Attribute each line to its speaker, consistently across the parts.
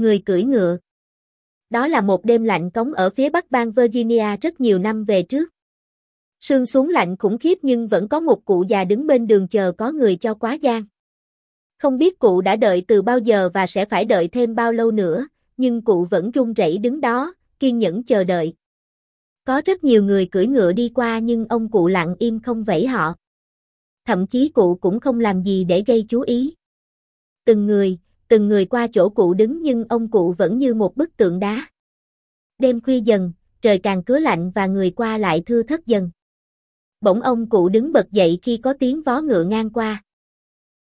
Speaker 1: Người cưỡi ngựa. Đó là một đêm lạnh cống ở phía bắc bang Virginia rất nhiều năm về trước. Sương xuống lạnh khủng khiếp nhưng vẫn có một cụ già đứng bên đường chờ có người cho quá gian. Không biết cụ đã đợi từ bao giờ và sẽ phải đợi thêm bao lâu nữa, nhưng cụ vẫn run rẩy đứng đó, kiên nhẫn chờ đợi. Có rất nhiều người cưỡi ngựa đi qua nhưng ông cụ lặng im không vẫy họ. Thậm chí cụ cũng không làm gì để gây chú ý. Từng người, từng người qua chỗ cụ đứng nhưng ông cụ vẫn như một bức tượng đá. Đêm khuya dần, trời càng cứa lạnh và người qua lại thưa thất dần. Bỗng ông cụ đứng bật dậy khi có tiếng vó ngựa ngang qua.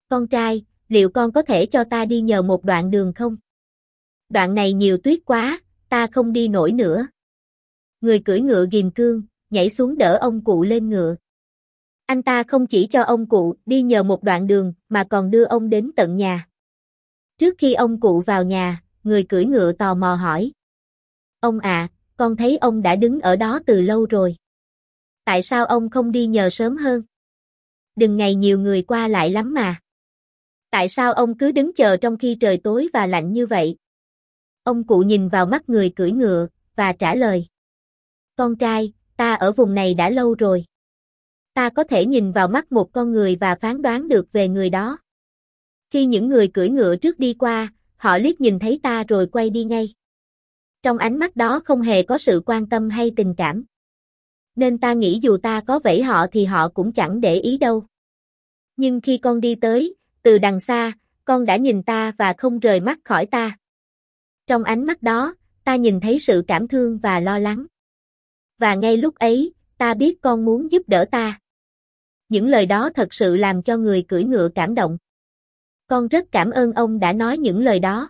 Speaker 1: Con trai, liệu con có thể cho ta đi nhờ một đoạn đường không? Đoạn này nhiều tuyết quá, ta không đi nổi nữa. Người cưỡi ngựa ghim cương, nhảy xuống đỡ ông cụ lên ngựa. Anh ta không chỉ cho ông cụ đi nhờ một đoạn đường mà còn đưa ông đến tận nhà. Trước khi ông cụ vào nhà, người cưỡi ngựa tò mò hỏi. Ông à, con thấy ông đã đứng ở đó từ lâu rồi. Tại sao ông không đi nhờ sớm hơn? Đừng ngày nhiều người qua lại lắm mà. Tại sao ông cứ đứng chờ trong khi trời tối và lạnh như vậy? Ông cụ nhìn vào mắt người cưỡi ngựa, và trả lời. Con trai, ta ở vùng này đã lâu rồi. Ta có thể nhìn vào mắt một con người và phán đoán được về người đó. Khi những người cưỡi ngựa trước đi qua, họ liếc nhìn thấy ta rồi quay đi ngay. Trong ánh mắt đó không hề có sự quan tâm hay tình cảm. Nên ta nghĩ dù ta có vẫy họ thì họ cũng chẳng để ý đâu. Nhưng khi con đi tới, từ đằng xa, con đã nhìn ta và không rời mắt khỏi ta. Trong ánh mắt đó, ta nhìn thấy sự cảm thương và lo lắng. Và ngay lúc ấy, ta biết con muốn giúp đỡ ta. Những lời đó thật sự làm cho người cưỡi ngựa cảm động. Con rất cảm ơn ông đã nói những lời đó.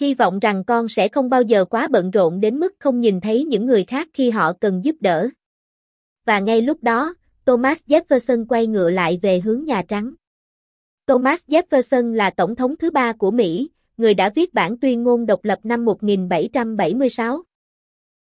Speaker 1: Hy vọng rằng con sẽ không bao giờ quá bận rộn đến mức không nhìn thấy những người khác khi họ cần giúp đỡ. Và ngay lúc đó, Thomas Jefferson quay ngựa lại về hướng Nhà Trắng. Thomas Jefferson là tổng thống thứ ba của Mỹ, người đã viết bản tuyên ngôn độc lập năm 1776.